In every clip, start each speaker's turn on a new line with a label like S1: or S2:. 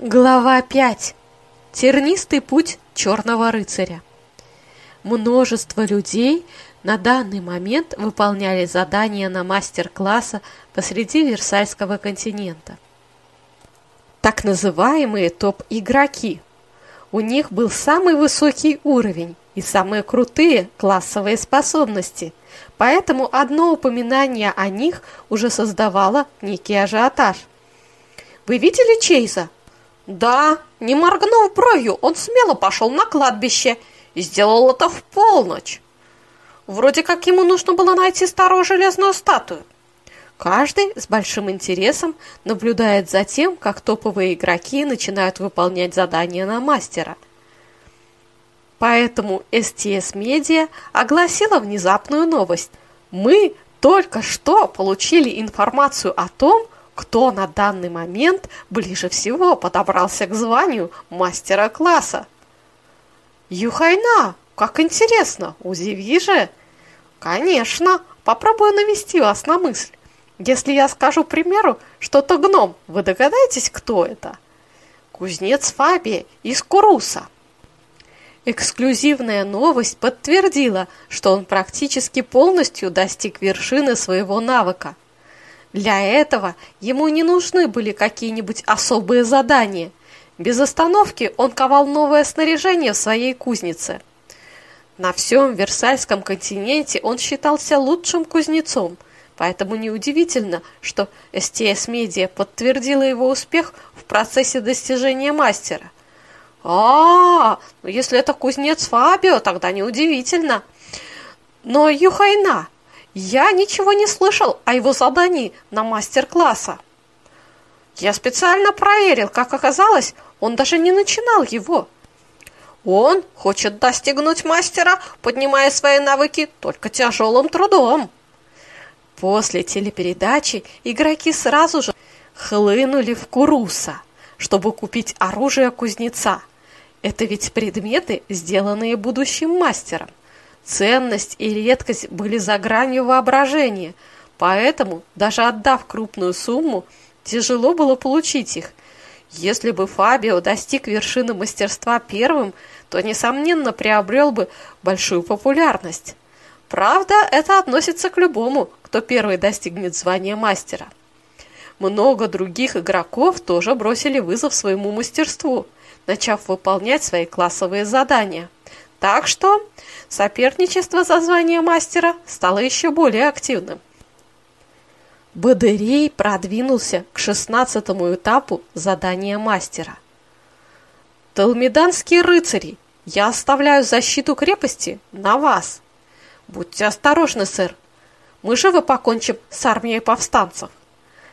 S1: Глава 5. Тернистый путь черного рыцаря. Множество людей на данный момент выполняли задания на мастер-класса посреди Версальского континента. Так называемые топ-игроки. У них был самый высокий уровень и самые крутые классовые способности, поэтому одно упоминание о них уже создавало некий ажиотаж. «Вы видели Чейза?»
S2: Да, не моргнув бровью, он смело пошел на кладбище и сделал это в полночь. Вроде как ему нужно было найти старую железную статую.
S1: Каждый с большим интересом наблюдает за тем, как топовые игроки начинают выполнять задания на мастера. Поэтому STS Media огласила внезапную новость. Мы только что получили информацию о том, кто на данный момент ближе всего подобрался к званию мастера класса.
S2: Юхайна, как интересно, удиви же. Конечно, попробую навести вас на мысль. Если я скажу, примеру, что то гном, вы догадаетесь, кто это? Кузнец Фабия из Куруса.
S1: Эксклюзивная новость подтвердила, что он практически полностью достиг вершины своего навыка – для этого ему не нужны были какие-нибудь особые задания. Без остановки он ковал новое снаряжение в своей кузнице. На всем Версальском континенте он считался лучшим кузнецом, поэтому неудивительно, что STS Media подтвердила его успех в процессе достижения мастера.
S2: А, ну если это кузнец Фабио, тогда неудивительно. Но Юхайна, я ничего не слышал о его задании на мастер-класса. Я специально проверил, как оказалось, он даже не начинал его. Он хочет достигнуть мастера, поднимая свои навыки только тяжелым трудом.
S1: После телепередачи игроки сразу же хлынули в Куруса, чтобы купить оружие кузнеца. Это ведь предметы, сделанные будущим мастером. Ценность и редкость были за гранью воображения, поэтому, даже отдав крупную сумму, тяжело было получить их. Если бы Фабио достиг вершины мастерства первым, то, несомненно, приобрел бы большую популярность. Правда, это относится к любому, кто первый достигнет звания мастера. Много других игроков тоже бросили вызов своему мастерству, начав выполнять свои классовые задания. Так что соперничество за звание мастера стало еще более активным. Бадырей продвинулся к шестнадцатому этапу задания мастера. «Талмиданские рыцари, я оставляю защиту крепости на вас. Будьте осторожны, сэр. Мы живо покончим с армией повстанцев».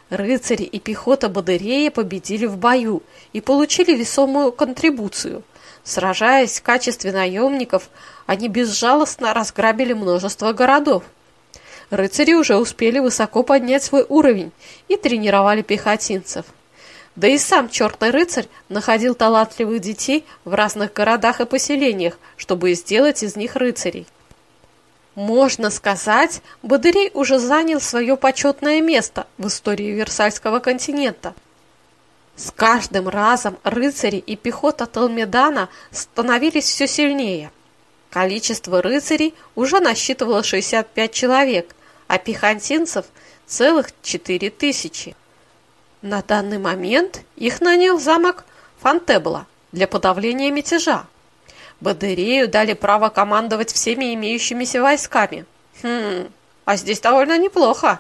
S1: Рыцари и пехота Бадырея победили в бою и получили весомую контрибуцию – Сражаясь в качестве наемников, они безжалостно разграбили множество городов. Рыцари уже успели высоко поднять свой уровень и тренировали пехотинцев. Да и сам черный рыцарь находил талантливых детей в разных городах и поселениях, чтобы сделать из них рыцарей. Можно сказать, Бадырей уже занял свое почетное место в истории Версальского континента – с каждым разом рыцари и пехота Талмедана становились все сильнее. Количество рыцарей уже насчитывало 65 человек, а пехотинцев – целых 4 тысячи. На данный момент их нанял замок Фантебла для подавления мятежа. Бадырею дали право командовать всеми имеющимися войсками. Хм, а здесь довольно неплохо.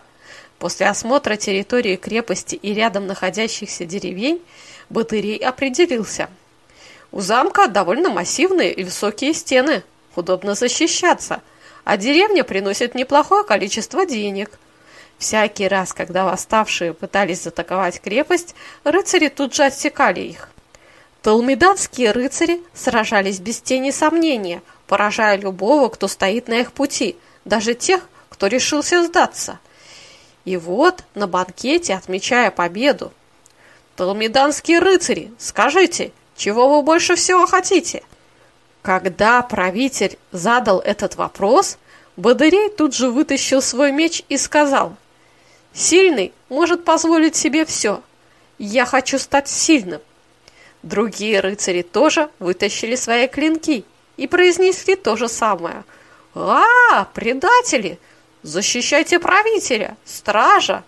S1: После осмотра территории крепости и рядом находящихся деревень Батырей определился. У замка довольно массивные и высокие стены, удобно защищаться, а деревня приносит неплохое количество денег. Всякий раз, когда восставшие пытались затаковать крепость, рыцари тут же отсекали их. Талмиданские рыцари сражались без тени сомнения, поражая любого, кто стоит на их пути, даже тех, кто решился сдаться – и вот на банкете, отмечая победу, «Талмиданские рыцари, скажите, чего вы больше всего хотите?» Когда правитель задал этот вопрос, Бадырей тут же вытащил свой меч и сказал, «Сильный может позволить себе все. Я хочу стать сильным». Другие рыцари тоже вытащили свои клинки и произнесли то же самое. «А, предатели! Защищайте правителя! Стража!»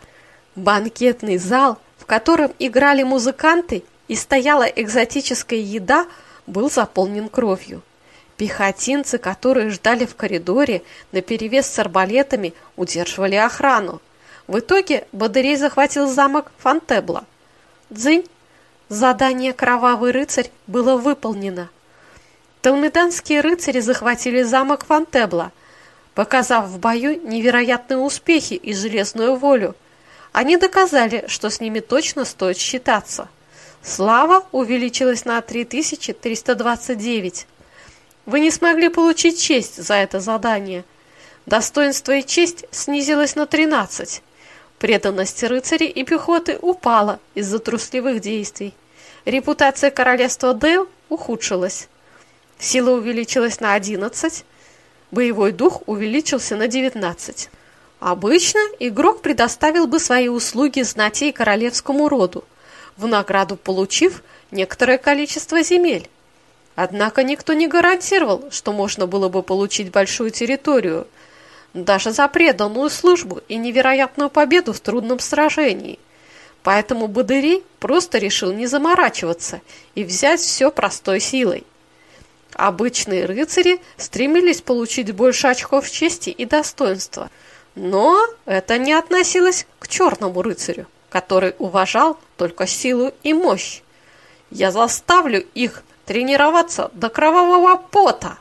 S1: Банкетный зал, в котором играли музыканты и стояла экзотическая еда, был заполнен кровью. Пехотинцы, которые ждали в коридоре, наперевес с арбалетами, удерживали охрану. В итоге Бадырей захватил замок Фантебла. Дзынь! Задание «Кровавый рыцарь» было выполнено. Талмеданские рыцари захватили замок Фантебла, показав в бою невероятные успехи и железную волю. Они доказали, что с ними точно стоит считаться. Слава увеличилась на 3329. Вы не смогли получить честь за это задание. Достоинство и честь снизилось на 13. Преданность рыцарей и пехоты упала из-за трусливых действий. Репутация королевства Дейл ухудшилась. Сила увеличилась на 11, боевой дух увеличился на 19. Обычно игрок предоставил бы свои услуги знати и королевскому роду, в награду получив некоторое количество земель. Однако никто не гарантировал, что можно было бы получить большую территорию, даже за преданную службу и невероятную победу в трудном сражении. Поэтому Бадыри просто решил не заморачиваться и взять все простой силой. Обычные рыцари стремились получить больше очков чести и достоинства, но это не относилось к черному рыцарю, который уважал только силу и мощь. Я заставлю их тренироваться до кровавого пота.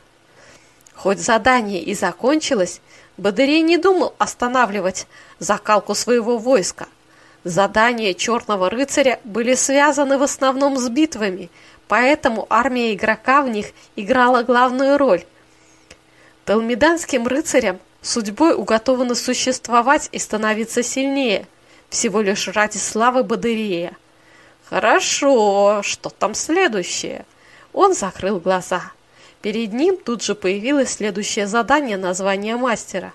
S1: Хоть задание и закончилось, Бадырей не думал останавливать закалку своего войска. Задания черного рыцаря были связаны в основном с битвами, поэтому армия игрока в них играла главную роль. Талмиданским рыцарям судьбой уготовано существовать и становиться сильнее, всего лишь ради славы Бадырея. Хорошо, что там следующее? Он закрыл глаза. Перед ним тут же появилось следующее задание названия мастера.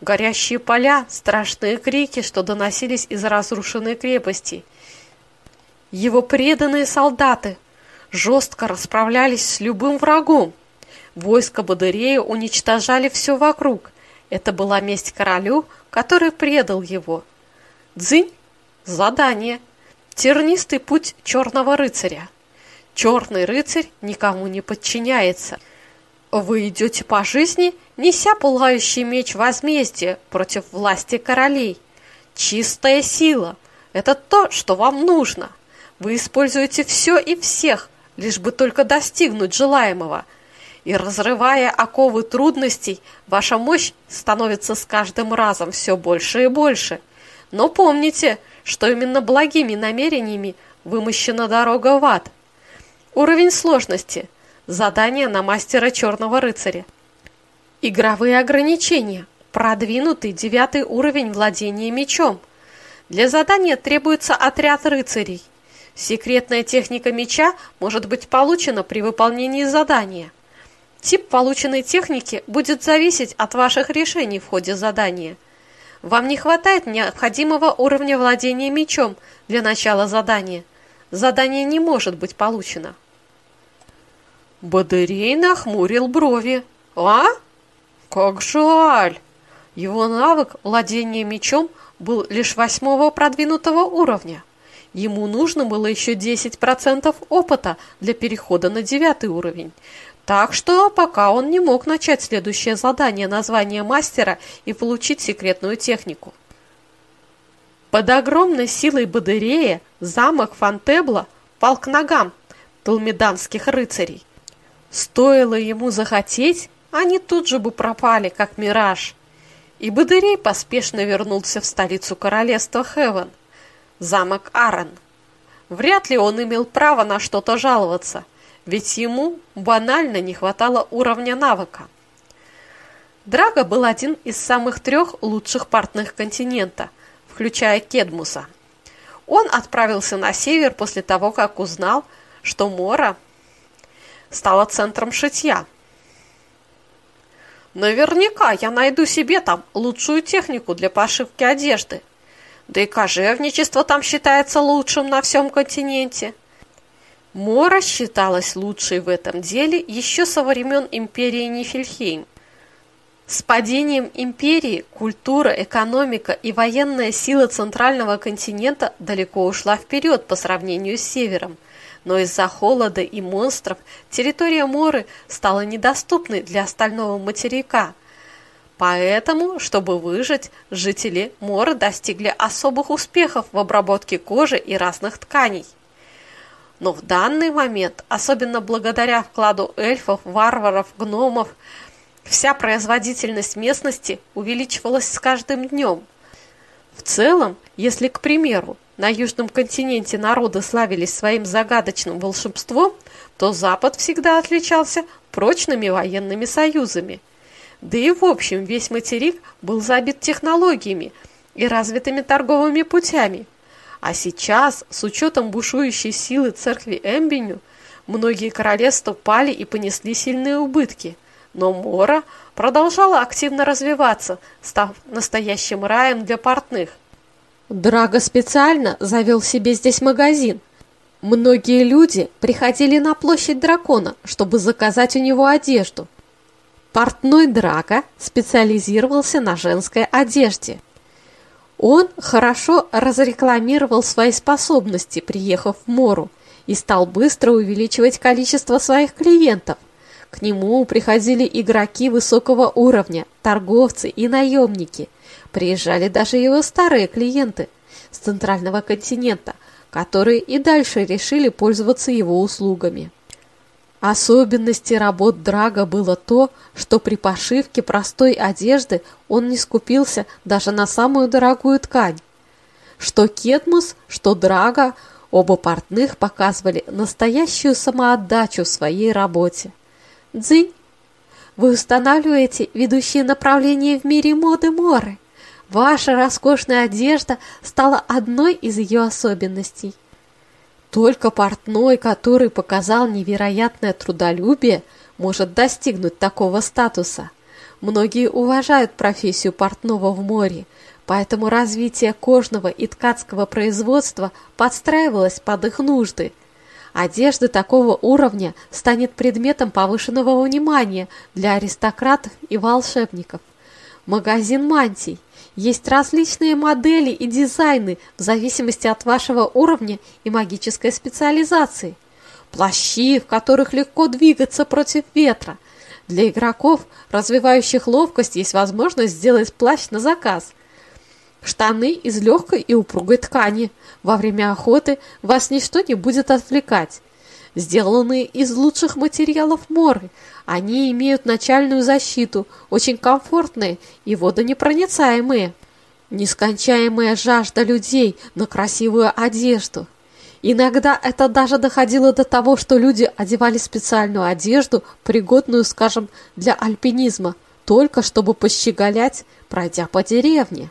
S1: Горящие поля, страшные крики, что доносились из разрушенной крепости. Его преданные солдаты жестко расправлялись с любым врагом. Войска Бадырея уничтожали все вокруг. Это была месть королю, который предал его. Дзынь – задание. Тернистый путь черного рыцаря. Черный рыцарь никому не подчиняется. Вы идете по жизни, неся пылающий меч возмездия против власти королей. Чистая сила – это то, что вам нужно. Вы используете все и всех, лишь бы только достигнуть желаемого. И разрывая оковы трудностей, ваша мощь становится с каждым разом все больше и больше. Но помните, что именно благими намерениями вымощена дорога в ад – Уровень сложности. Задание на мастера Черного Рыцаря. Игровые ограничения. Продвинутый девятый уровень владения мечом. Для задания требуется отряд рыцарей. Секретная техника меча может быть получена при выполнении задания. Тип полученной техники будет зависеть от ваших решений в ходе задания. Вам не хватает необходимого уровня владения мечом для начала задания. Задание не может быть получено. Бадырей нахмурил брови. «А? Как жаль!» Его навык владения мечом был лишь восьмого продвинутого уровня. Ему нужно было еще 10% опыта для перехода на девятый уровень. Так что пока он не мог начать следующее задание названия мастера и получить секретную технику. Под огромной силой Бадырея замок Фантебла пал к ногам толмеданских рыцарей. Стоило ему захотеть, они тут же бы пропали, как мираж. И Бадырей поспешно вернулся в столицу королевства Хевен, замок Арен. Вряд ли он имел право на что-то жаловаться, ведь ему банально не хватало уровня навыка. Драго был один из самых трех лучших портных континента, включая Кедмуса. Он отправился на север после того, как узнал, что Мора стала центром шитья. Наверняка я найду себе там лучшую технику для пошивки одежды. Да и кожевничество там считается лучшим на всем континенте. Мора считалась лучшей в этом деле еще со времен империи Нифельхейм. С падением империи культура, экономика и военная сила центрального континента далеко ушла вперед по сравнению с севером, но из-за холода и монстров территория Моры стала недоступной для остального материка. Поэтому, чтобы выжить, жители Моры достигли особых успехов в обработке кожи и разных тканей. Но в данный момент, особенно благодаря вкладу эльфов, варваров, гномов, Вся производительность местности увеличивалась с каждым днем. В целом, если, к примеру, на Южном континенте народы славились своим загадочным волшебством, то Запад всегда отличался прочными военными союзами. Да и в общем весь материк был забит технологиями и развитыми торговыми путями. А сейчас, с учетом бушующей силы церкви Эмбеню, многие королевства пали и понесли сильные убытки – но Мора продолжала активно развиваться, став настоящим раем для портных.
S2: Драго специально завел себе здесь магазин. Многие люди приходили на площадь дракона, чтобы заказать у него одежду. Портной Драго специализировался на женской одежде. Он хорошо разрекламировал свои способности, приехав в Мору, и стал быстро увеличивать количество своих клиентов – к нему приходили игроки высокого уровня, торговцы и наемники. Приезжали даже его старые клиенты с центрального континента, которые и дальше решили пользоваться его услугами. Особенности работ Драга было то, что при пошивке простой одежды он не скупился даже на самую дорогую ткань. Что Кетмус, что Драга, оба портных показывали настоящую самоотдачу в своей работе. Дзынь, вы устанавливаете ведущие направления в мире моды Моры. Ваша роскошная одежда стала одной из ее особенностей. Только портной, который показал невероятное трудолюбие, может достигнуть такого статуса. Многие уважают профессию портного в море, поэтому развитие кожного и ткацкого производства подстраивалось под их нужды – Одежда такого уровня станет предметом повышенного внимания для аристократов и волшебников. Магазин мантий. Есть различные модели и дизайны в зависимости от вашего уровня и магической специализации. Плащи, в которых легко двигаться против ветра. Для игроков, развивающих ловкость, есть возможность сделать плащ на заказ – Штаны из легкой и упругой ткани. Во время охоты вас ничто не будет отвлекать. Сделанные из лучших материалов моры, они имеют начальную защиту, очень комфортные и водонепроницаемые. Нескончаемая жажда людей на красивую одежду. Иногда это даже доходило до того, что люди одевали специальную одежду, пригодную, скажем, для альпинизма, только чтобы пощеголять, пройдя по деревне.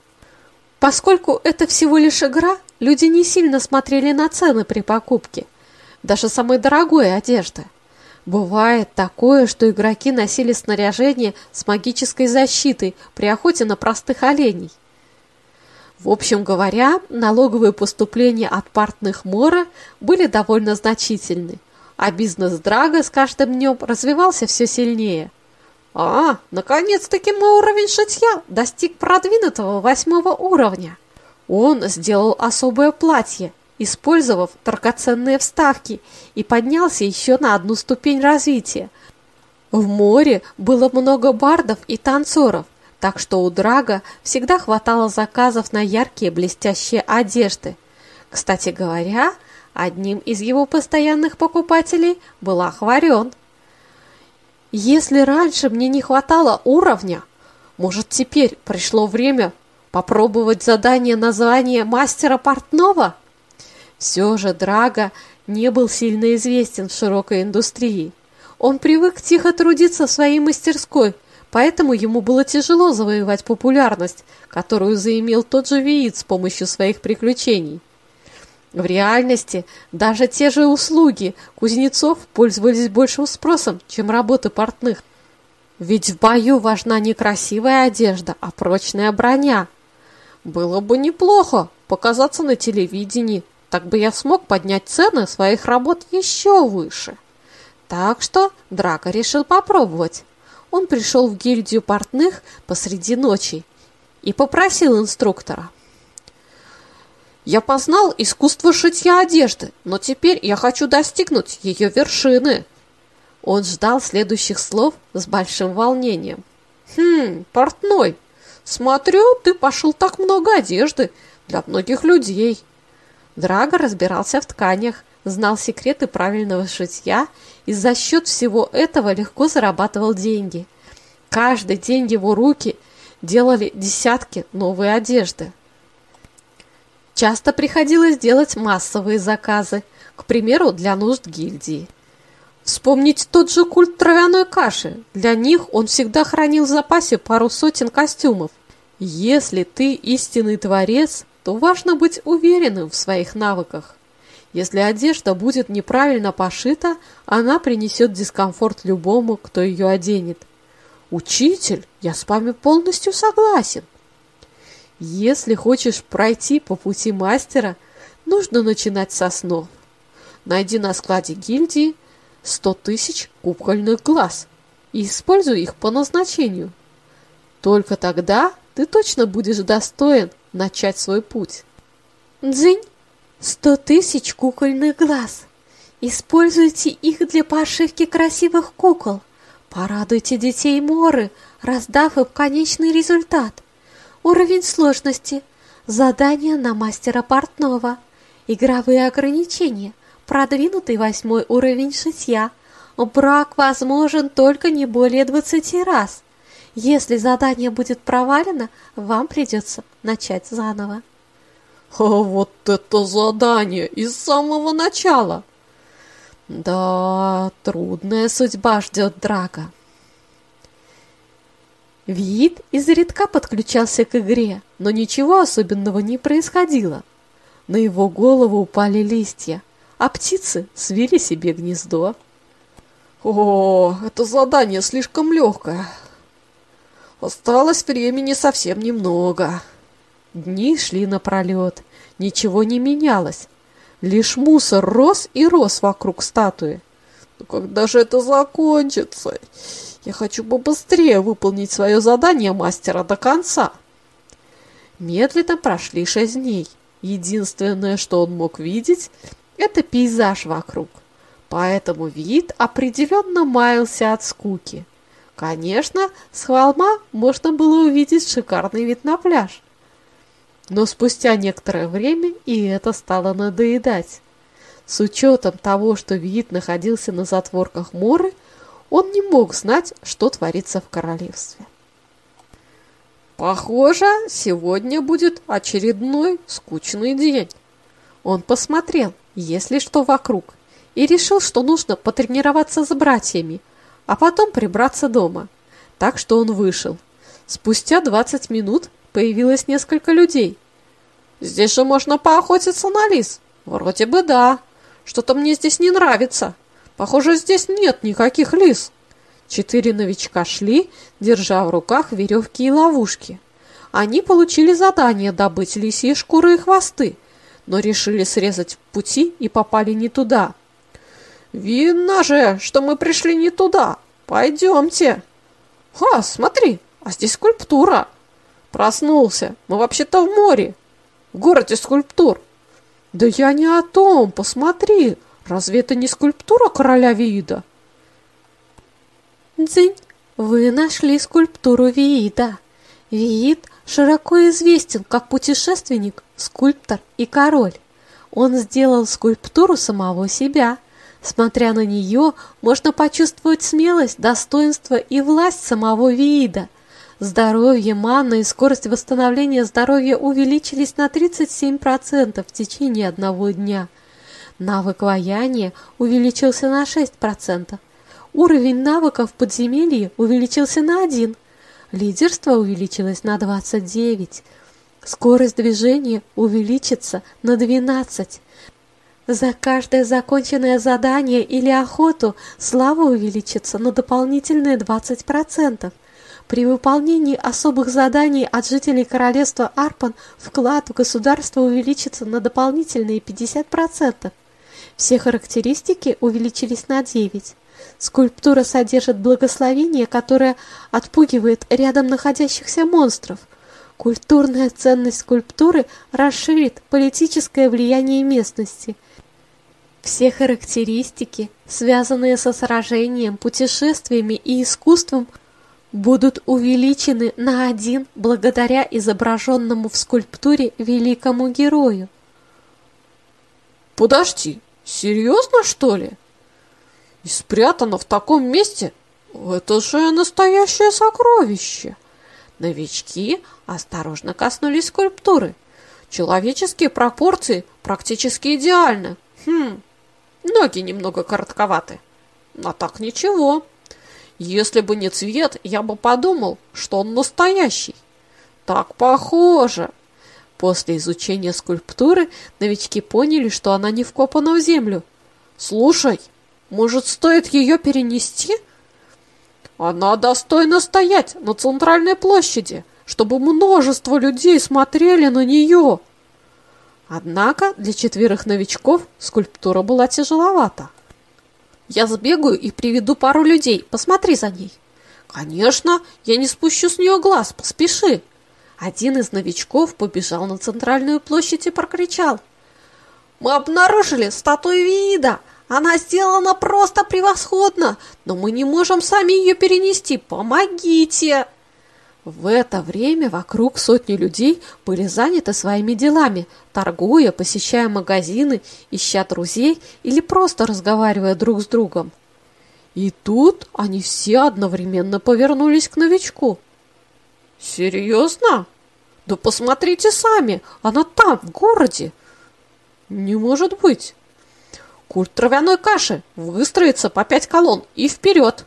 S2: Поскольку это всего лишь игра, люди не сильно смотрели на цены при покупке, даже самой дорогой одежды. Бывает такое, что игроки носили снаряжение с магической защитой при охоте на простых оленей. В общем говоря, налоговые поступления от партных Мора были довольно значительны, а бизнес Драга с каждым днем развивался все сильнее – а, наконец-таки мой уровень шитья достиг продвинутого восьмого уровня. Он сделал особое платье, использовав драгоценные вставки, и поднялся еще на одну ступень развития. В море было много бардов и танцоров, так что у Драга всегда хватало заказов на яркие блестящие одежды. Кстати говоря, одним из его постоянных покупателей был Ахварен – если раньше мне не хватало уровня, может теперь пришло время попробовать задание названия мастера портного? Все же Драго не был сильно известен в широкой индустрии. Он привык тихо трудиться в своей мастерской, поэтому ему было тяжело завоевать популярность, которую заимел тот же Виит с помощью своих приключений. В реальности даже те же услуги кузнецов пользовались большим спросом, чем работы портных. Ведь в бою важна не красивая одежда, а прочная броня. Было бы неплохо показаться на телевидении,
S1: Так бы я смог поднять цены своих работ еще выше. Так что Драко решил попробовать. Он пришел в гильдию портных посреди ночи и попросил инструктора. «Я познал искусство шитья одежды, но теперь я хочу достигнуть ее вершины». Он ждал следующих слов с большим волнением. «Хм, портной, смотрю, ты пошел так много одежды для многих людей». Драго разбирался в тканях, знал секреты правильного шитья и за счет всего этого легко зарабатывал деньги. Каждый день его руки делали десятки новой одежды. Часто приходилось делать массовые заказы, к примеру, для нужд гильдии. Вспомнить тот же культ травяной каши. Для них он всегда хранил в запасе пару сотен костюмов. Если ты истинный творец, то важно быть уверенным в своих навыках. Если одежда будет неправильно пошита, она принесет дискомфорт любому, кто ее оденет. Учитель, я с вами полностью согласен. Если хочешь пройти по пути мастера, нужно начинать со снов. Найди на складе гильдии 100 тысяч кукольных глаз и используй их по назначению. Только тогда ты точно будешь достоин начать свой путь.
S2: Дзынь! Сто тысяч кукольных глаз. Используйте их для пошивки красивых кукол. Порадуйте детей Моры, раздав им конечный результат. Уровень сложности. Задание на мастера портного. Игровые ограничения. Продвинутый восьмой уровень шитья. Брак возможен только не более 20 раз. Если задание будет провалено, вам придется начать заново.
S1: А вот это задание из самого начала! Да, трудная судьба ждет Драга. Вид изредка подключался к игре, но ничего особенного не происходило. На его голову упали листья, а птицы свели себе гнездо. О, это задание слишком легкое. Осталось времени совсем немного. Дни шли напролет, ничего не менялось. Лишь мусор рос и рос вокруг статуи. Но когда же это закончится? Я хочу побыстрее выполнить свое задание мастера до конца. Медленно прошли шесть дней. Единственное, что он мог видеть, это пейзаж вокруг. Поэтому вид определенно маялся от скуки. Конечно, с холма можно было увидеть шикарный вид на пляж. Но спустя некоторое время и это стало надоедать. С учетом того, что вид находился на затворках Моры, он не мог знать, что творится в королевстве. Похоже, сегодня будет очередной скучный день. Он посмотрел, есть ли что вокруг, и решил, что нужно потренироваться с братьями, а потом прибраться дома. Так что он вышел. Спустя 20 минут появилось несколько людей. Здесь же можно поохотиться на лис. Вроде бы да. Что-то мне здесь не нравится. Похоже, здесь нет никаких лис. Четыре новичка шли, держа в руках веревки и ловушки. Они получили задание добыть лисьи шкуры и хвосты, но решили срезать пути и попали не туда. «Видно же, что мы пришли не туда. Пойдемте!» «Ха, смотри, а здесь скульптура!» «Проснулся. Мы вообще-то в море в городе скульптур. Да я не о том, посмотри, разве это не скульптура короля Виида?
S2: Дзынь, вы нашли скульптуру Виида. Виид широко известен как путешественник, скульптор и король. Он сделал скульптуру самого себя. Смотря на нее, можно почувствовать смелость, достоинство и власть самого Виида – Здоровье, манна и скорость восстановления здоровья увеличились на 37% в течение одного дня. Навык ваяния увеличился на 6%. Уровень навыков в подземелье увеличился на 1. Лидерство увеличилось на 29. Скорость движения увеличится на 12. За каждое законченное задание или охоту слава увеличится на дополнительные 20%.
S1: При выполнении особых заданий от жителей королевства Арпан вклад в государство увеличится на дополнительные 50%. Все характеристики увеличились на 9. Скульптура содержит благословение, которое отпугивает рядом находящихся монстров. Культурная ценность скульптуры расширит политическое влияние местности. Все характеристики, связанные со сражением, путешествиями и искусством, будут увеличены на один благодаря изображенному в скульптуре великому герою.
S2: Подожди, серьезно что ли? И спрятано в таком месте? Это же настоящее сокровище. Новички осторожно коснулись скульптуры. Человеческие пропорции практически идеальны. Хм, ноги немного коротковаты. Но так ничего. Если бы не цвет, я бы подумал, что он настоящий. Так похоже. После изучения скульптуры новички поняли, что она не вкопана в землю. Слушай, может, стоит ее перенести? Она достойна стоять на центральной площади, чтобы множество людей смотрели на нее. Однако для четверых новичков скульптура была тяжеловата. Я сбегаю и приведу пару людей, посмотри за ней. Конечно, я не спущу с нее глаз, поспеши. Один из новичков побежал на центральную площадь и прокричал. Мы обнаружили статую вида. Она сделана просто превосходно, но мы не можем сами ее перенести. Помогите!» В это время вокруг сотни людей были заняты своими делами, торгуя, посещая магазины, ища друзей или просто разговаривая друг с другом. И тут они все одновременно повернулись к новичку. «Серьезно? Да посмотрите сами, она там, в городе!» «Не может быть!» Культ травяной каши выстроится по пять колонн и вперед.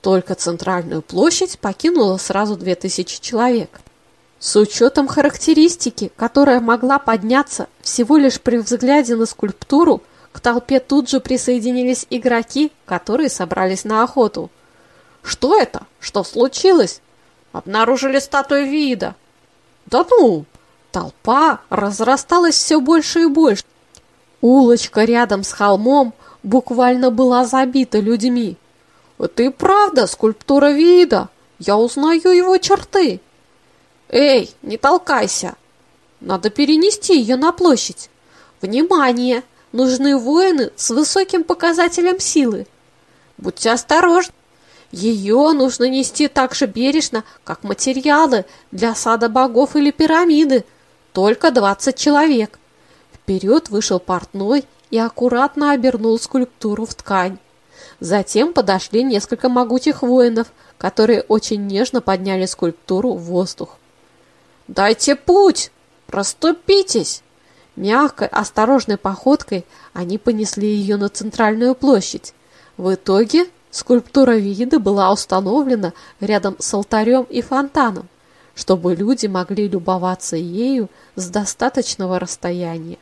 S2: Только центральную площадь покинуло сразу две тысячи человек. С учетом характеристики, которая могла подняться всего лишь при взгляде на скульптуру, к толпе тут же присоединились игроки, которые собрались на охоту. Что это? Что случилось? Обнаружили статую вида. Да ну! Толпа разрасталась все больше и больше. Улочка рядом с холмом буквально была забита людьми. Это и правда скульптура вида. Я узнаю его черты. Эй, не толкайся. Надо перенести ее на площадь. Внимание! Нужны воины с высоким показателем силы. Будьте осторожны. Ее нужно нести так же бережно, как материалы для сада богов или пирамиды. Только 20 человек. Вперед вышел портной и аккуратно обернул скульптуру в ткань. Затем подошли несколько могучих воинов, которые очень нежно подняли скульптуру в воздух. «Дайте путь! Проступитесь!» Мягкой, осторожной походкой они понесли ее на центральную площадь. В итоге скульптура вида была установлена рядом с алтарем и фонтаном, чтобы люди могли любоваться ею с достаточного расстояния.